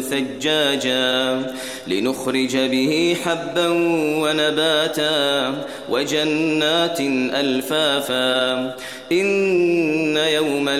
ثجاجا لنخرج به حبا ونباتا وجنات ألفافا إن يوم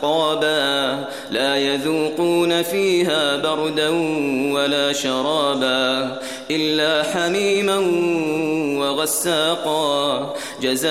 أحقابا لا يذوقون فيها بردا ولا شرابا إلا حميما وغساقا جزاء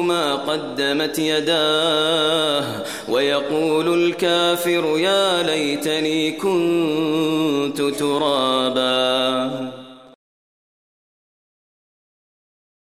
قدمت يداه ويقول الكافر يا ليتني كنت ترابا.